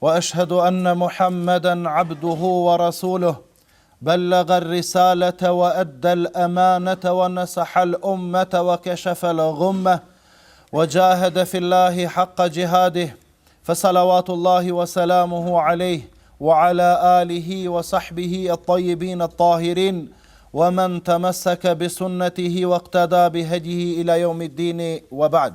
واشهد ان محمدا عبده ورسوله بلغ الرساله وادى الامانه ونصح الامه وكشف الغمه وجاهد في الله حق جهاده فصلوات الله وسلامه عليه وعلى اله وصحبه الطيبين الطاهرين ومن تمسك بسنته واقتدى بهديه الى يوم الدين وبعد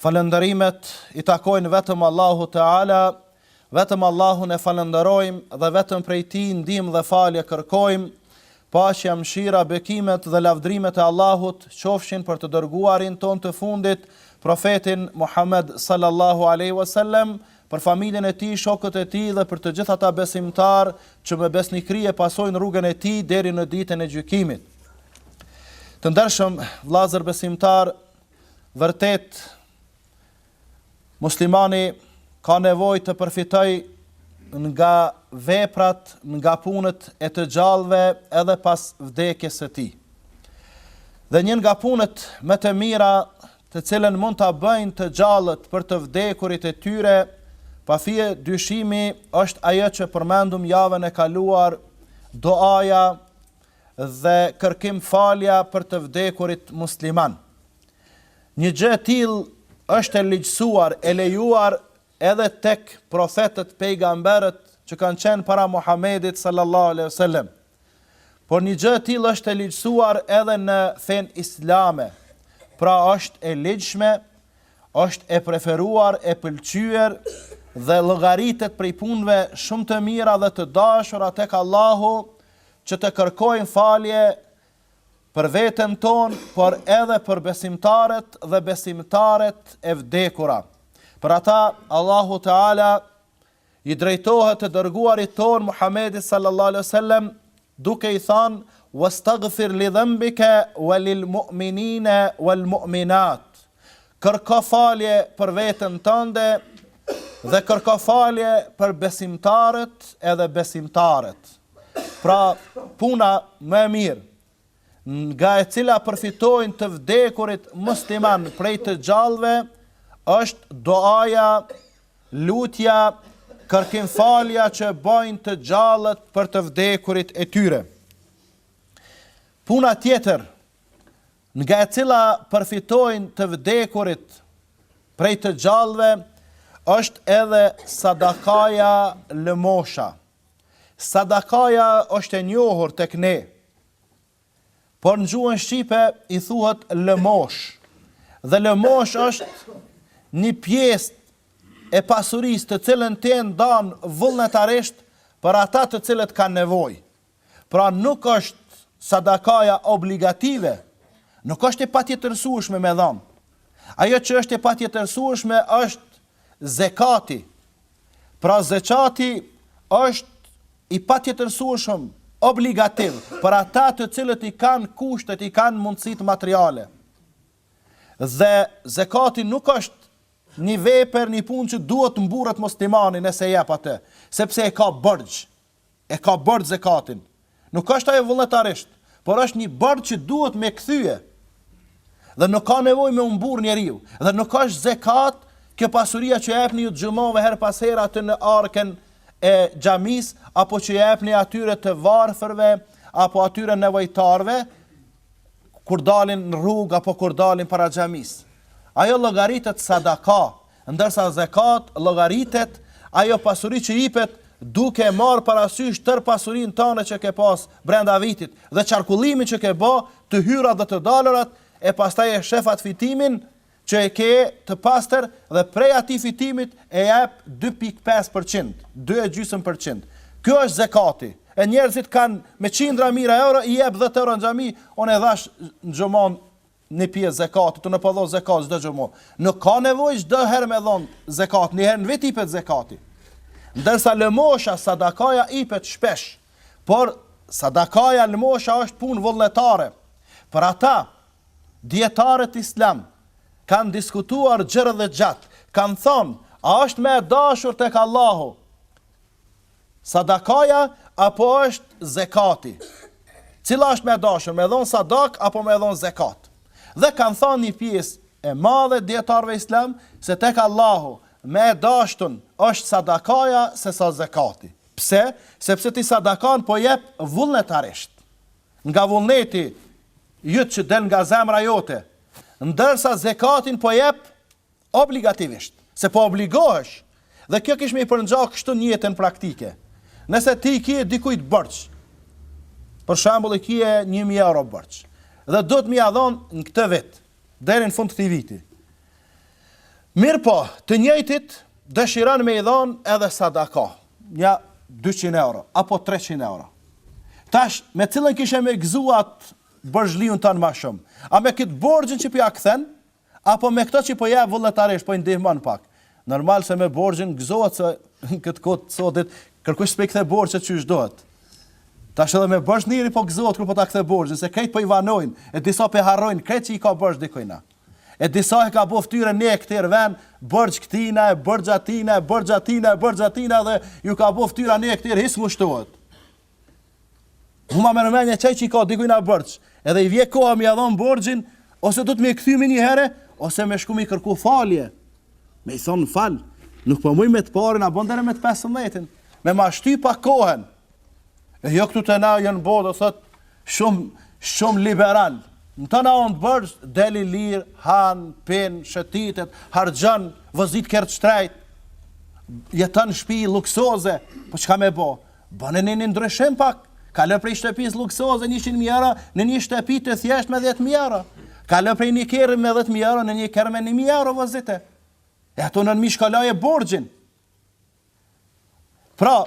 Falënderimet i takojnë vetëm Allahut Teala, vetëm Allahun e falënderojmë dhe vetëm prej Tij ndihmë dhe falje kërkojmë, paqja, mëshira, bekimet dhe lavdrimet e Allahut qofshin për të dërguarin tonë të fundit, Profetin Muhammed sallallahu alejhi wasallam, për familjen e tij, shokët e tij dhe për të gjithë ata besimtarë që me besnikëri e pasojnë rrugën e tij deri në Ditën e Gjykimit. Të ndershëm vëllezër besimtarë, vërtet muslimani ka nevojë të përfitojë nga veprat, nga punët e të gjallëve edhe pas vdekjes së tij. Dhe një nga punët më të mira të cilën mund ta bëjnë të gjallët për të vdekurit e tyre, pa fije dyshimi është ajo që përmendëm javën e kaluar, duaja dhe kërkimfalja për të vdekurit muslimanë. Një gjë e tillë është e ligjësuar, e lejuar Edhe tek profetët, pejgamberët, që kanë qenë para Muhamedit sallallahu alejhi ve sellem. Por një gjë e tillë është e ligjësuar edhe në fenë islame. Pra është e ligjshme, është e preferuar, e pëlqyer dhe llogaritet prej punëve shumë të mira dhe të dashura tek Allahu që të kërkojmë falje për veten tonë, por edhe për besimtarët dhe besimtaret e vdekura. Për ata, Allahu Teala i drejtohet të dërguarit tonë Muhammedit sallallahu alaihi wasallam duke i thënë wastaghfir li dhanbika walil mu'minina wal mu'minat kërko falje për veten tënde dhe kërko falje për besimtarët edhe besimtaret Pra, puna më e mirë, nga e cila përfitojnë të vdekurit muslimanë prej të gjallëve, është duaja, lutja, kërkimfalja që bëjnë të gjallët për të vdekurit e tyre. Puna tjetër, nga e cila përfitojnë të vdekurit prej të gjallëve, është edhe sadakaja lëmosha. Sadakaja është e njohur tek ne, por në gjuhën shqipe i thuhet lëmoshë. Dhe lëmoshë është një pjesë e pasurisë të cilën ti e ndan vullnetarisht për ata të cilët kanë nevojë. Pra nuk është sadakaja obligative, nuk është e patjetërsueshme me dhënë. Ajo që është e patjetërsueshme është Zekati, pra zeqati është i patjetërsueshëm, obligativ për ata të cilët i kanë kushtet, i kanë mundësitë materiale. Dhe zekati nuk është një vepër, një punë që duhet të mburret muslimani nëse jep atë, sepse e ka borxh, e ka borxh zekatin nuk është ajo vullnetarisht por është një borxh që duhet me kthye dhe nuk ka nevojë me u mburr njeriu dhe nuk është zekat kjo pasuria që jepni ju xhumave herë pas here aty në arkën e xhamisë apo që jepni atyre të varfërve apo atyre nevojtarëve kur dalin në rrugë apo kur dalin para xhamisë ajo llogaritet sadaka Ndërsa zekat llogaritet ajo pasuri që jipet duke marrë parasysh tërë pasurinë tënde që ke pas brenda vitit dhe qarkullimin që ke ba, të hyrat dhe të dalërat, e pastaj e shef atë fitimin që e ke të pastër dhe prej atij fitimit e jep dy pikë pesë për qind, dy e gjysëm për qind. Kjo është zekati. E njerëzit kanë me qindra mijëra euro i jep dhjetë euro në xhami, unë e dhash në xhumanë një pjesë zekatit, unë po dho zekat çdo xhuma. Nuk ka nevojë çdo herë me dhon zekat, një herë në vit ipet zekati. Ndërsa lëmosha sadakaja ipet shpesh. Por sadakaja lëmosha është punë vullnetare. Për ata dijetarët islam kanë diskutuar gjërë dhe gjatë, kanë thonë, a është më e dashur tek Allahu Sadakaja apo është zekati? Cila është më e dashtun, me dhon sadak apo me dhon zekat? Dhe kanë thanë një pjesë e madhe e dijetarëve islam se tek Allahu më e dashtun është sadakaja se sa zekati. Pse? Sepse ti sadakan po jep vullnetarisht. Nga vullneti jyt që del nga zemra jote, ndërsa zekatin po jep Obligativisht, se po obligohesh, dhe kjo kish me i përngja kështu në jetën praktike. Nëse ti i ke dikujt borxh, për shembull i ke një mijë euro borxh, dhe duhet me ia dhon në këtë vit, deri në fund të këtij viti. Mirpo, të njëjtit dëshiron me i dhon edhe sadaka, një 200 euro apo 300 euro. Tash, me cilën kishe me gëzu at borxhliun tan më shumë? A me këtë borxhin që po ja kthen, Apo me këto që po jep vullnetarisht, po i ndihmon pak. Normal se me borxhin gëzohet se në këtë kohë të sotit kërkush s'po i kthe borxhet qysh duhet. Tash edhe me borxh njeri po gëzohet kur po ta kthe borxhin, se krejt po i vanojnë, e disa po i harrojnë krejt që i ka borxh dikujna. E disa e ka bo ftyren ne e kthirë ven, borxh këtina, e borxh atina, e borxh atina, e borxh atina dhe ju ka bo ftyra ne e kthirë hiç s'mushtohet. Mu ma merr menja qaj që i ka dikujna borxh, edhe i vje koha me ia dhon borxhin, ose duhet me e kthy menjëherë, ose me shku mi kërku falje. Me i thonë fal, nuk po muj me të parin, a bën deri me të pesëmbëdhetin. Me ma shty pak kohën. E jo këtu te na janë bo, do thot, shumë, shumë liberal. Në të na onë të borxh, del i lirë, han, pin, shëtitet, harxhon, vozit kerr të shtrejtë, jeton shpi luksoze, po çka me bo? Bëne një ndryshim pak. Kalo prej shtëpisë luksoze 100 mijë euro në një shtëpi të thjeshtë me 10 mijë euro. Kalo prej një kerri me 10 mijë euro në një kerr me 1 mijë euro vozite. E ato 9 mijë shko laje borxhin. Pra,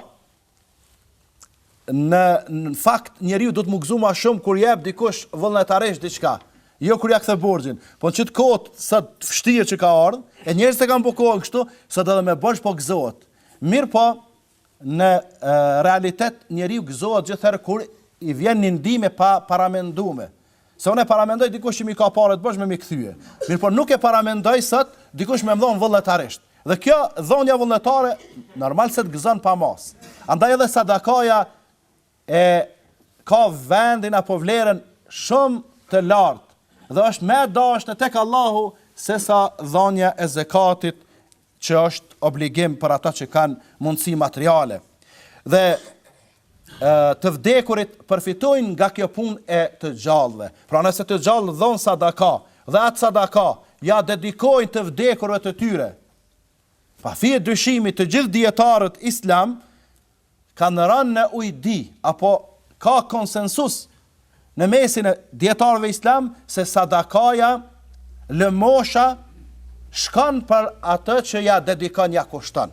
në, në fakt njeriu duhet m'u gëzu ma shumë kur jep dikush vullnetarisht diçka. Jo kur ja kthen borxhin, po në qit kohë sa të vështirë që ka ardhur, e njerëzit e kanë bo kështu, sa edhe me borxh po gëzohet. Mirëpo, Në realitet njeriu gëzohet gjithherë kur i vjen një ndihmë e paparamendume. Se unë e paramendoj dikush që mi ka paret borxh me mi kthye. Mirëpo nuk e paramendoj sot dikush me më dhonë vullnetarisht. Dhe kjo dhonja vullnetare normal se të gëzon pa masë. Andaj edhe sadakaja e ka vendin apo vlerën shumë të lartë dhe është më e dashun tek Allahu se sa dhonja e zekatit që është obligim për ata që kanë mundësi materiale dhe të vdekurit përfitojnë nga kjo punë e të gjallëve. Pra nëse të gjallë dhonë sadaka dhe atë sadaka ja dedikojnë të vdekurve të tyre, pa fije dyshimi të gjithë dijetarët islam kanë ranë në ujdi apo ka konsensus në mesin e dijetarëve islam se sadakaja lëmosha shkon për atë që ja dedikon ja kushton.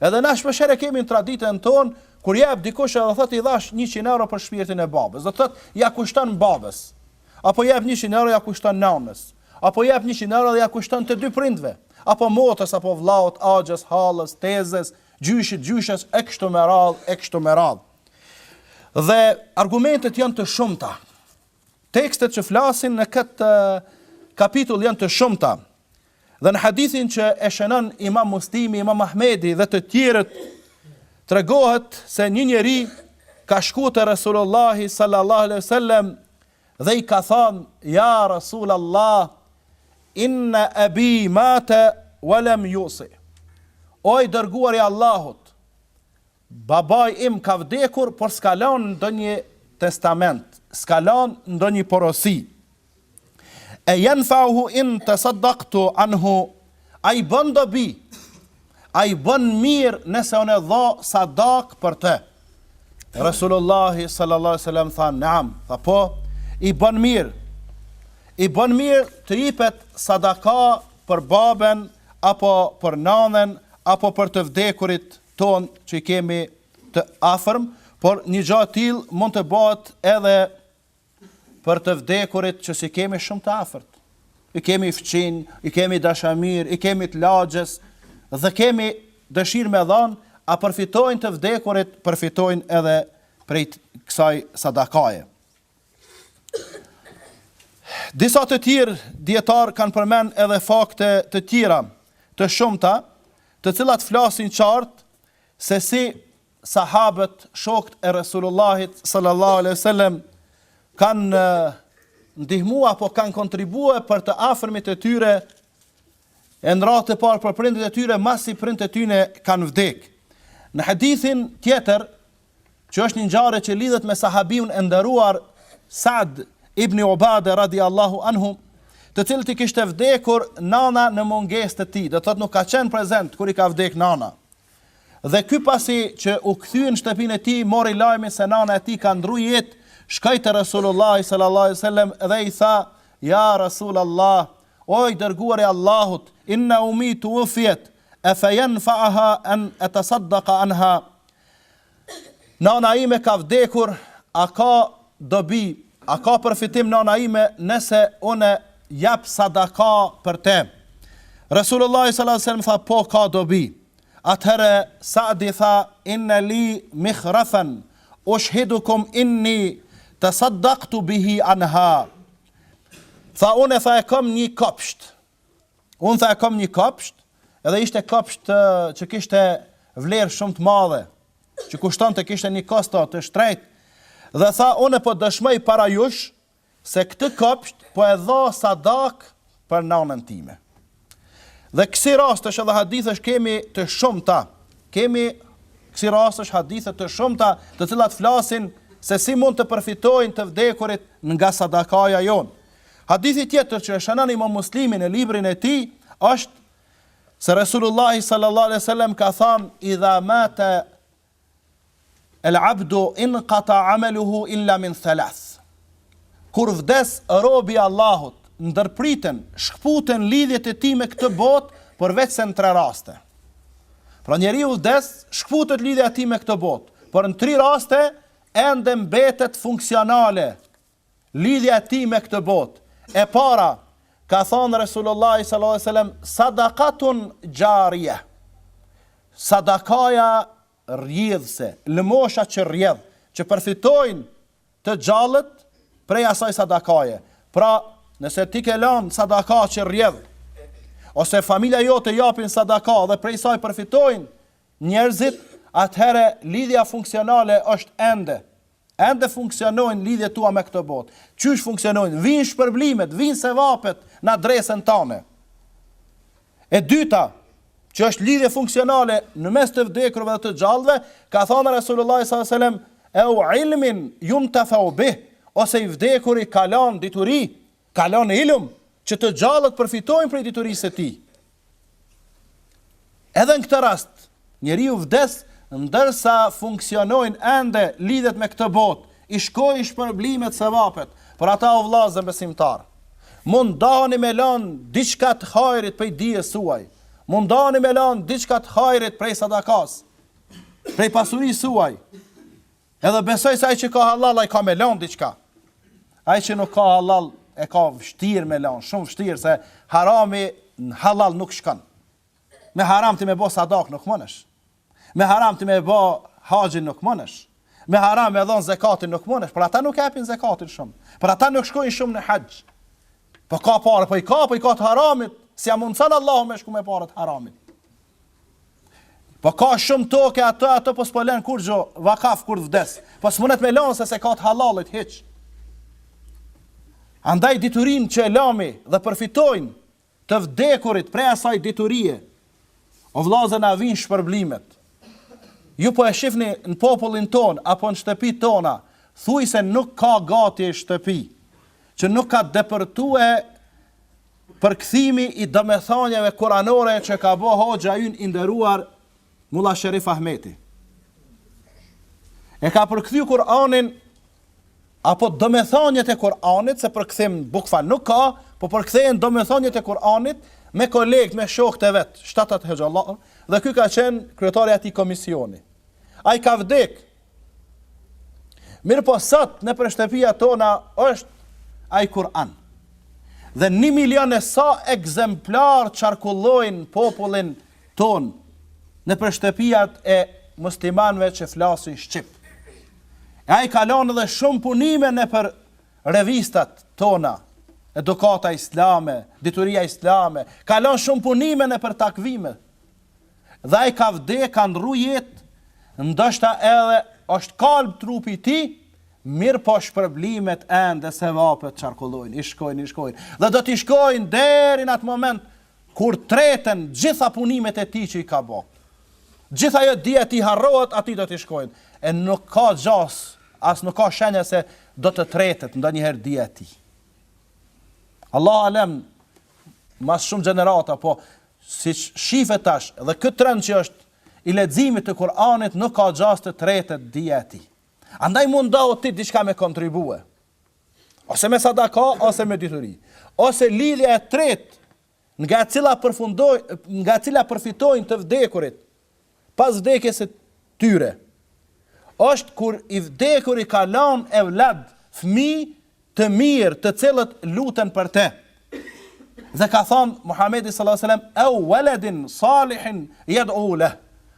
Edhe na shpeshherë e kemi në traditën tonë kur jep dikush edhe thotë i dhash 100 euro për shpirtin e babës. Do thotë ja kushton babës. Apo jep 100 euro ja kushton nënës. Apo jep 100 euro dhe ja kushton të dy prindve. Apo motrës, apo vllaut, axhës, hallës, tezes, gjyshit, gjyshes e kështu me radhë, e kështu me radhë. Dhe argumentet janë të shumta. Tekstet që flasin në këtë eh, kapitull janë të shumta. Dhe në hadithin që e shënon Imam Muslimi, Imam Ahmedi dhe të tjerët tregohet se një njeri ka shkuar te Resulullah sallallahu alaihi wasallam dhe i ka thënë, Ja Resul Allah, inna abi mata wa lam yusi, O i Dërguari i Allahut, babai im ka vdekur, por s'ka lënë ndonjë testament, s'ka lënë ndonjë porosi. Eyanfa'uhu in tasaddaqtu anhu A i bën dobi, a i bën mirë nëse unë e dha sadak për të. Resulullahi sallallahu alaihi wasallam tha naam, tha po, i bën mirë. I bën mirë të jepet sadaka për baben apo për nanën apo për të vdekurit tonë që i kemi të afërm, por një gjë e tillë mund të bëhet edhe Për të vdekurit që s'i kemi shumë të afërt. I kemi fqinj, i kemi dashamirë, i kemi të lagjes dhe kemi dëshirë me dhanë, a përfitojnë të vdekurit, përfitojnë edhe prej kësaj sadakaje. Disa të tjerë dijetarë kanë përmend edhe fakte të tjera, të shumta, të cilat flasin qartë se si Sahabët, shokët e Resulullahit sallallahu alejhi ve sellem kanë ndihmuar apo kanë kontribuar për të afërmit e tyre e në radhë të parë për prindit e tyre, masi prindit e tyre kanë vdek. Në hadithin tjetër, që është një ngjarje që lidhet me sahabiun e nderuar Sad ibn Ubade radi Allahu anhu, të cilit i kishte vdekur nana në mungesë të tij, do të thotë nuk ka qenë prezent kur i ka vdek nana. Dhe ky pasi që u kthye në shtëpinë e tij, mori lajmin se nana e tij ka ndrru jetë, shkoi te Resulullahi sallallahu alejhi ve sellem dhe i tha, Ja Resulallah, o i Dërguari i Allahut, inna ummi tuwufiyat, afa yanfa'uha an atasaddaqa anha? Nana ime ka vdekur a ka dobi a ka përfitim nana ime nëse unë jap sadaka për të Resulullahi sal Allah selam tha po ka dobi atëhere Sa'di tha inne li mikhrafan ushhidukum inni tasaddaqtu bihi anha tha unë tha e kam nji kopsht Unë tha e kam një kopsht, edhe ishte kopsht që kishte vlerë shumë të madhe, që kushtonte, kishte një kosto të shtrenjtë, dhe tha unë po dëshmoj para jush, se këtë kopsht po e dha sadak për nanën time. Dhe kësi rastesh edhe hadithesh kemi të shumta, kemi kësi rastesh hadithe të shumta, të cilat flasin se si mund të përfitojnë të vdekurit nga sadakaja jonë. Hadithi tjetër që e shënon Imam Muslimi në librin e tij është se Resulullahi sallallahu alaihi wasallam ka thënë idha mata el abdu inqata amaluhu illa min thalath. Kur vdes robi i Allahut, ndërpriten, shkputen lidhjet e tij me këtë botë, përveç se në tre raste. Pra njeriu vdes, shkputet lidhja e tij me këtë botë, por në tri raste ende mbetet funksionale Lidhja e tij me këtë botë. E para, ka thënë Resulullahi sallallahu alejhi ve selem, Sadakatun xharijeh, sadakaja rrjedhse, lëmosha që rrjedh, që përfitojnë të gjallët prej asaj sadakaje. Pra, nëse ti ke lon sadaka që rrjedh, ose familja jote japin sadaka dhe prej saj përfitojnë njerëzit, atëherë lidhja funksionale është ende Ende funksionojnë lidhjet tua me këtë botë. Qysh funksionojnë? Vijnë shpërblimet, vijnë sevapet në adresën tane. E dyta, që është lidhje funksionale në mes të vdekurve dhe të gjallëve, ka thënë Resulullah sallallahu alaihi wasallam, "Eu ilmin juntefeu bih", ose i vdekuri ka lan dituri, Ka lon ilm që të gjallët përfitojnë prej diturisë së tij. Edhe në këtë rast, njeriu vdes ndërsa funksionojnë ende lidhjet me këtë botë, i shkojnë shpërblimet, sevapet, prandaj o vllazën besimtarë. Mundoni me lan diçka të hajrit prej dijes suaj. Mundoni me lan diçka të hajrit prej sadakas. Prej pasurisë suaj. Edhe besoj se ai që ka hallall ai ka me lanë diçka. Ai që nuk ka hallall e ka vështirë me lanë, shumë vështirë se harami në hallall nuk shkon. Me haram ti me bo sadakë nuk mundesh. Me haram ti me bë haxhin nuk mundesh. Me haram me dhon zekatin nuk mundesh, prandaj nuk japin zekatin shumë. Prandaj nuk shkojnë shumë në haxh. Po ka pare, po i ka, po i ka të haramit, s'ia mundson Allahu me shku me pare të haramit. Po ka shumë tokë ato, ato po s'po len kurgjo, vakëf kur vdes. Po s'munet me lanë se s'e ka të hallallit, hiq. Andaj diturinë që e lami dhe përfitojnë të vdekurit prej asaj diturie, o vllazën, na vijnë shpërblimet. Ju po e shifni në popullin tonë, apo në shtëpi tona, thujse nuk ka gati shtëpi, që nuk ka depërtu e Përkthimi i domethënieve kuranore që ka bo hoxha ynë i nderuar Mulla Sherif Ahmeti. E ka përkthy Kur'anin apo domethëniet e Kur'anit, se përkthim bukfal nuk ka, po përkthehen domethëniet e Kur'anit me kolegët, me shokët e vet, shtatë-tetë hoxhallarë, dhe ky ka qenë kryetari i atij komisioni. Ai ka vdek Mirëpo sot nëpër shtëpia tona është ai Kur'an. Dhe një milion e sa ekzemplarë qarkullojnë popullin tonë nëpër shtëpiat e muslimanve që flasin shqip. E ai ka lon edhe shumë punime nëpër revistat tona, Edukata Islame, Dituria Islame, ka lon shumë punime nëpër takvime dhe ai ka vdekë, ka ndrru jetë, ndoshta edhe është kalb trupi i tij, mirëpo shpërblimet ende sevapet qarkullojnë, i shkojnë, i shkojnë, dhe do t'i shkojnë deri në atë moment kur treten gjitha punimet e tij që i ka bërë. Gjitha ajo dija e tij harrohet, atij do t'i shkojnë. E nuk ka gjasë, as nuk ka shenja se do të tretet ndonjëherë dija e tij. Allahu alem, mas shumë gjenerata, po Siç shifet tash, dhe ky trend që është i leximit të Kur'anit nuk ka gjasë të tretet dija e tij. Andaj mundohu ti diçka me kontribue. Ose me sadaka, ose me dituri. Ose lidhja e tretë nga e cila, nga e cila përfitojnë të vdekurit, pas vdekjes së tyre, është kur i vdekuri ka lanë evlad, fëmijë, të mirë, të cilët luten për të. Dhe ka thënë Muhamedi sallallahu alaihi wasallam, "Eu waladin salihin yad'u leh."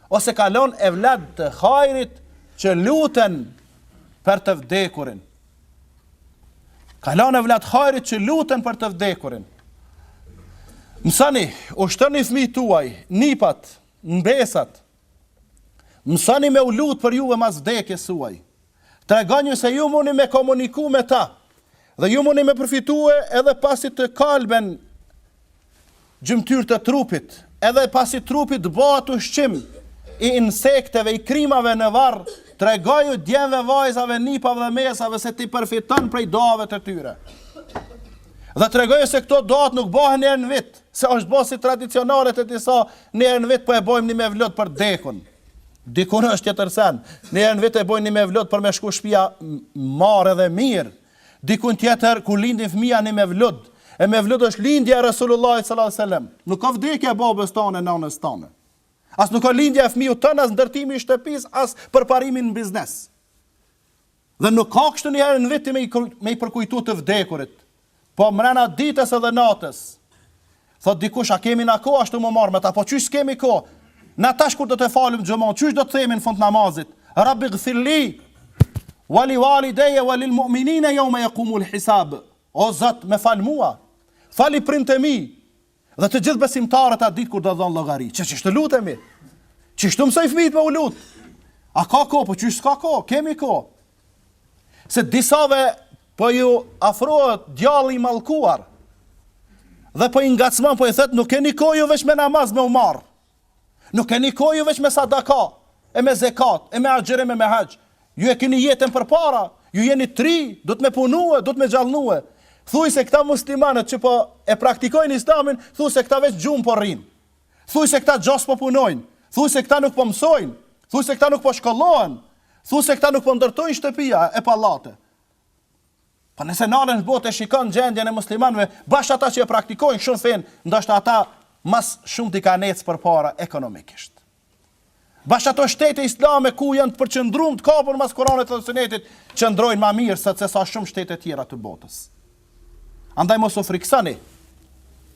Ose ka lënë evlad të hajrit që luten për të vdekurin. Ka lënë evlad të hajrit që luten për të vdekurin. Mësani, ushtoni fëmijët tuaj, nipat, mbesat. Mësani me u lut për juve mas vdekjes suaj. Tregonju se ju muni me komuniku me ta, dhe ju muni me përfitue edhe pasit të kalben gjymtyrët e trupit, edhe pasi trupi të bëhet ushqim i insekteve, i krimave në varr, tregoju djemve, vajzave, nipave dhe mbesave se ti përfiton prej duave të tyre. Dhe tregoju se këto duat nuk bëhen një herë në vit, se është bërë si tradicionale te disa një herë në vit po e bëjmë një mevlud për dekun. Dikun është tjetër sen. Një herë në vit e bëjmë një mevlud për me shku shtëpia marë dhe mirë. Dikun tjetër kur lindin fëmija ni mevlud e mevlud është lindja e Resulullahit sallallahu alejhi ve sellem nuk ka vdekja e babës tane nanës tane as nuk ka lindja e fëmiut tënd as ndërtimi i shtëpis as përparimi në biznes dhe nuk ka kështu një herë në vit me i, me i përkujtu të vdekurit po mrena ditës edhe natës Thotë dikush, a kemi na kohë ashtu me u marrë me ta, po qysh s'kemi kohë? Na tash kur do të falim xhumën, qysh do të themi në fund të namazit? Rabbighfir li wa li walideje wa lil mu'minina yawma yaqumul hisab. O Zot, më fal mua, fali prindt e mi dhe të gjithë besimtarët atë ditë kur do dhon llogari. Qe qysh të lutemi? Qysh t'i mësoj fëmijët me u lut. A ka kohë, po qysh s'ka kohë? Kemi kohë. se disave po ju afrohet djalli i mallkuar dhe po i ngacmon po i thotë nuk keni kohë ju veç me namaz me u marrë. Nuk keni kohë ju veç me sadaka e me zekat e me agjërim e me haxh. Ju e keni jetën përpara, ju jeni t'ri, duhet me punue, duhet me gjallnue. Thuaj se këta muslimanët që po e praktikojnë islamin, thuaj se këta veç gjumë po rrinë. Thuaj se këta gjoja s'po punojnë, thuaj se këta nuk po mësojnë, thuaj se këta nuk po shkollohen, thuaj se këta nuk po ndërtojnë shtëpia e pallate. Po nëse nalesh në botë e shikon gjendjen e muslimanëve, bash ata që e praktikojnë shumë fenë, ndoshta ata ma së shumti kanë ecë përpara ekonomikisht. Bash ato shtete islame ku janë të përqendruar të kapur mas Kuranit dhe Sunetit, qëndrojnë ma mirë se se sa shumë shtete tjera të botës. Andaj mos u friksoni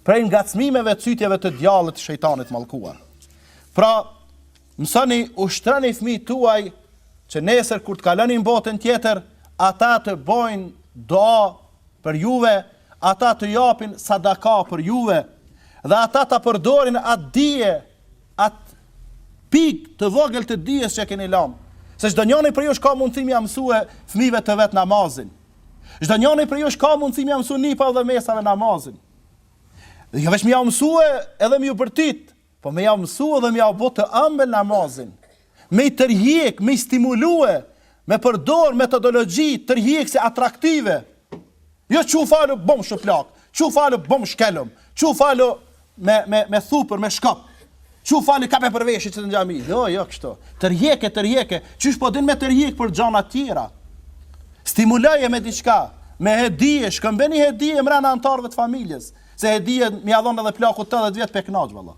prej ngacmimeve e cytjeve të djallit të shejtanit të mallkuar. Pra, mësoni ushtroni fëmijët tuaj që nesër kur të kaloni në botën tjetër, ata të bojnë dua për juve, ata të japin sadaka për juve dhe ata ta përdorin atë dije atë pikë të vogël të dijes që e keni lanë. Se çdonjoni prej jush ka mundësi me ia mësue fëmijëve të vet namazin. Çdonjoni prej jush ka mundësi me ia mësue nipave dhe mesave namazin. Dhe jo veç me jau mësue edhe me ju bërtit, po me jau mësue dhe me jau bo të ambël namazin. me i tërhjek, me i stimulue, me përdorë metodologji tërhjekëse atraktive, jo çu falu bam shuplakë, çu falu bam shkelm, çu falu me, me, me thupër, me shkop, çu falu kape për veshë qite në xhami, jo, jo, kështu, tërhjeke, tërhjeke, qysh po din me tërhjek për gjana tjera, stimuloje me diçka, me hedije, shkëmbeni hedije mrena antarëve të familjes, se hedije me ia dhon edhe plakut 80 vjeç pe knaqë, vallah.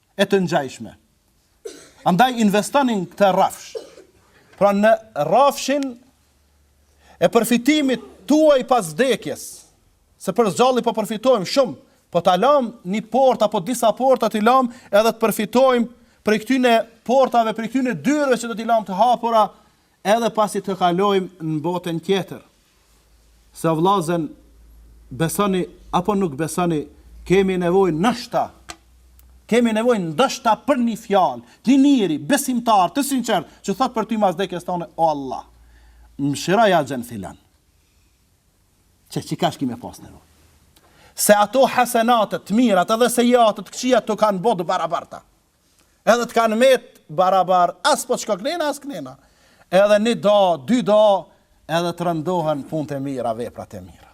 e të ngjajshme. Andaj investoni në këtë rrafsh. Pra në rrafshin e përfitimit tuaj pas vdekjes, se për s'gjalli po përfitojmë shumë, po ta lamë një portë apo disa porta t'i lamë edhe të përfitojmë prej këtyne portave, prej këtyne dyerve që do t'i lamë të hapura, Edhe pasi të kalojmë në botën tjetër, se o vllazën, besoni apo nuk besoni, kemi nevojë noshta, kemi nevojë ndoshta për një fjalë, një njeri besimtar të sinqertë që thotë për ty mas dekës tone, o Allah, mëshiroj axhën filan. Qe çikaq ki me pas nevojë. Se ato hasenate të mirat edhe sejiate të këqijat të kanë bo të barabarta. Edhe të kanë met barabar, as po shkon knena, as knena. Edhe një do, dy do, edhe të rëndohen punët e mira, veprat e mira.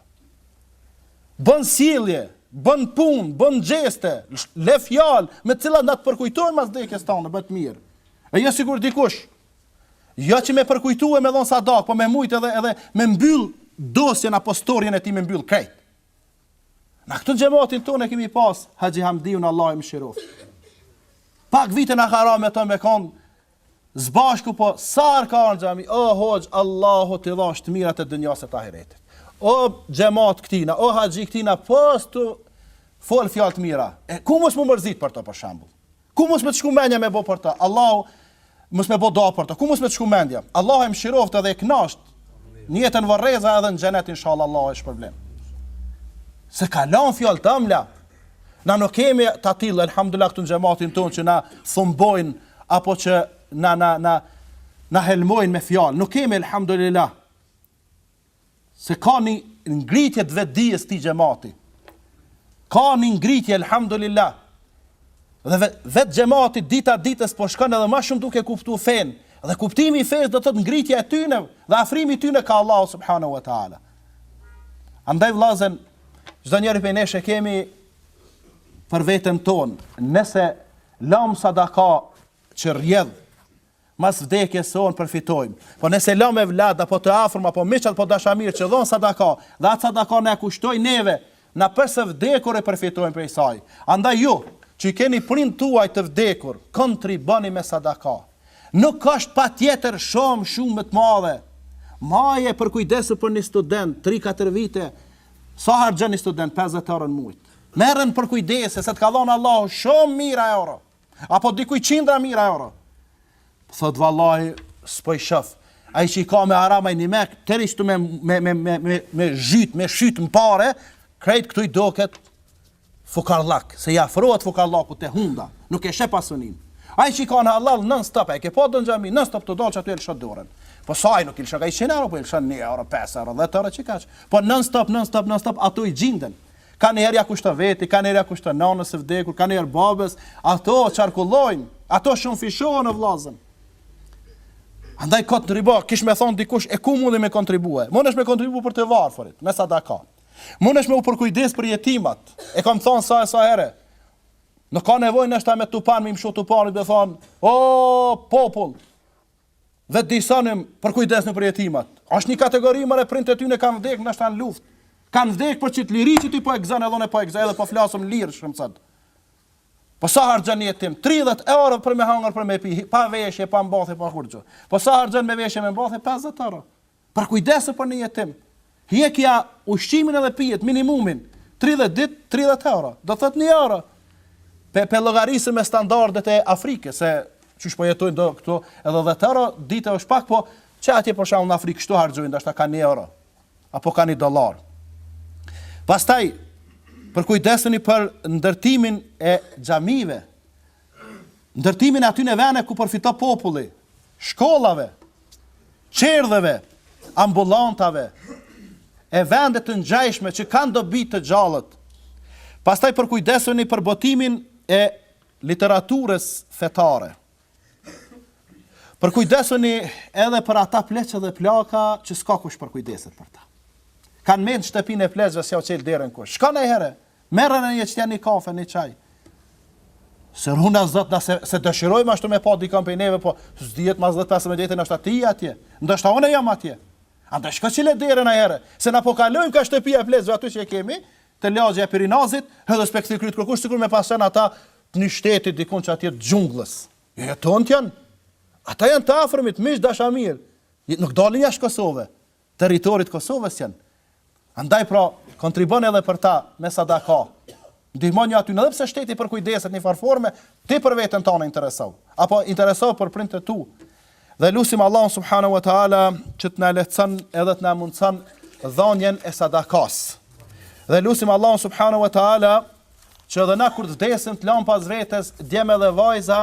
Bon sjellje, bon punë, bon gjeste, le fjalë, me të cilat na të përkujtojnë mas dekës tonë, për të mirë. E jo sikur dikush, jo që me përkujtu e me dhonë sadaka, po me mujtë edhe, edhe me mbyllë dosjen apo storjen e tij me mbyllë krejt. Na këtu xhamatin tonë kemi pas Haxhi Hamdiun Allahu e mëshiroft. Pak vite na ka ra me to me kon zbashku po sa her ka në xhami, o hoxh Allahu të dhash të mirat e dunjos e t'ahiretit. O xhamat këtina, o haxhi këtina, pos tu fol fjalë të mira. E ku mos m'u mërzit për to për shembull. Ku mos me të shku mendja me bo për ta? Allahu mos me bo dua për ta. Ku mos me të shku mendja? Allahu e mëshiroft edhe e knasht. Në jetën e varrezave edhe në xhenet inshallah Allahu e shpërblen. Se ka lan fjalë të amla. Na nuk kemi të till alhamdulillah këtu në xhamatin ton që na thumbojn apo që na na na na helmojn me fjalë. Nuk kemi alhamdulillah. se ka një ngritje të vetëdijes te ky xhamati. Ka një ngritje elhamdulillah. Dhe vet, vet xhamati dita ditës po shkon edhe ma shumë duke e kuptu fen. Dhe kuptimi i fesë do të thotë ngritja e tyne dhe afrimi i tyne ka Allahu subhanahu wa taala. Andaj vllazën, çdo njeri prej nesh e kemi për veten tonë. Nëse lamë sadaka që rrjedh Mas vdekjes sonë përfitojmë. Po nëse lamë evlad apo të afërm apo miqt apo dashamirë që dhonë sadaka, dhe atë sadaka na e kushtojnë neve, na për së vdekuri përfitojmë prej saj. Andaj ju, që i keni prindë tuaj të vdekur, kontriboni me sadaka. Nuk është patjetër shumë shume të madhe. Me u përkujdes për një student, tri katër vite, sa harxhon një student, pesëdhjetë euro në mujë. Merre n'përkujdesje, se të ka dhonë Allahu shumë mija euro. Apo dikuj qindra mija euro. Thot vallahi, s'po i shof. Ai që i ka me harama i një mek, tëri që me, me, me, me, me, me zhyt, me zhyt në pare, krejt këtij i doket fukarlak, se i afrohet fukarlaku te hunda, nuk e sheh pasunin. Ai që i ka në hallall, non stop, e ke po don xhami, non stop të dolë që aty e lëshot doren. Po s'ai nuk i lëshon ka njiqin euro, po i lëshon një euro, 5 euro, 10 euro, çikaq. Po non stop, non stop, non stop, ato i gjinden. Kanihere ja kushto veti, kanihere ja kushto nanës së vdekur, kanihere babës, ato qarkullojnë, ato shumëfishohen vllazën. Andaj kontribo, kish me thonë dikush, e ku mundi me kontribue? Mundesh me kontribu për të varfërit, me sadaka. Mundesh me u përkujdes për jetimat. E kam thonë sa e sa herë. Nuk ka nevojë tashti me tupan, me i mshu tupanit edhe me thonë, o, popull, dëgjoni, përkujdesnu për jetimat. Ashtë një kategori mre print e tyne kanë vdekë ndoshta në luftë. Kanë vdekë për qit liri që ti po e gëzon edhe un po e gëzoj edhe po flasim lirshëm sot. Po sa harxhon një jetim 30 euro për me hangër për me pi, pa veshje, pa mbathje, pa kurgjo. Po sa harxhon me veshje me mbathje 50 euro. Përkujdesu për një jetim. Hjekja ushqimin edhe pijet, minimumin, 30 dit, 30 euro. Do të thot një euro. Pe, pe llogaris me standardet e Afrikës, se qysh po jetojnë do këtu edhe 10 euro dita është pak, po që atje për shembull në Afrikë kështu harxhojnë, dashta ka një euro, apo ka një dollar. Pastaj, përkujdesuni për ndërtimin e xhamive, ndërtimin e atyne vene ku përfiton populli, shkollave, çerdheve, ambulantave, e vende të ngjajshme që kanë dobi të gjallët. Pastaj përkujdesuni për botimin e literaturës fetare. Përkujdesuni edhe për ata pleq dhe plaka që s'ka kush përkujdeset për ta. Kanë met n'shtëpinë e pleqëve s'jau çel derën kush. Shko najherë, Merre një qitja një kafe një çaj. Se ruana Zot na se, s'e dëshirojmë ashtu me pa dikon prej neve, po s'dihet mas 10-15 vite ndoshta ti je atje, ndoshta unë jam atje. Andaj shko çile derën najherë, se na po kalojmë ka shtëpia e pleqve aty që e kemi, te lagja e Pirinazit, edhe s'pe kthi kryt kërkush sikur me pas qenë ata të një shteti dikun qatje të xhunglës. Jo, jo tonë janë. Ata janë të afërmit, miq dashamirë. Nuk dalin jashtë Kosovës. territorit Kosovës janë. Andaj pra, kontribo edhe për ta me sadaka. Ndihmoju atyne edhe pse shteti përkujdeset në njëfarë forme, ti për veten tane interesohu. Apo interesohu për prindt e tu. Dhe lusim Allahun subhanahu wa taala që të na lehtëson edhe të na mundson dhënien e sadakas. Dhe lusim Allahun subhanahu wa taala që edhe na kur të vdesim të lëmë pas vetes djem edhe vajza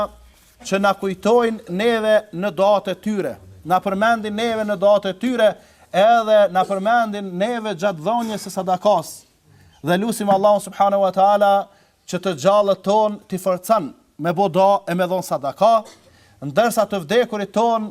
që na kujtojnë neve në duatë e tyre, na përmendin neve në duatë e tyre, edhe na përmendin neve gjatë dhënies së sadakas. Dhe lusim Allahun subhanahu wa taala që të gjallët tonë t'i forcon me bo dua e me dhon sadaka, ndërsa të vdekurit tonë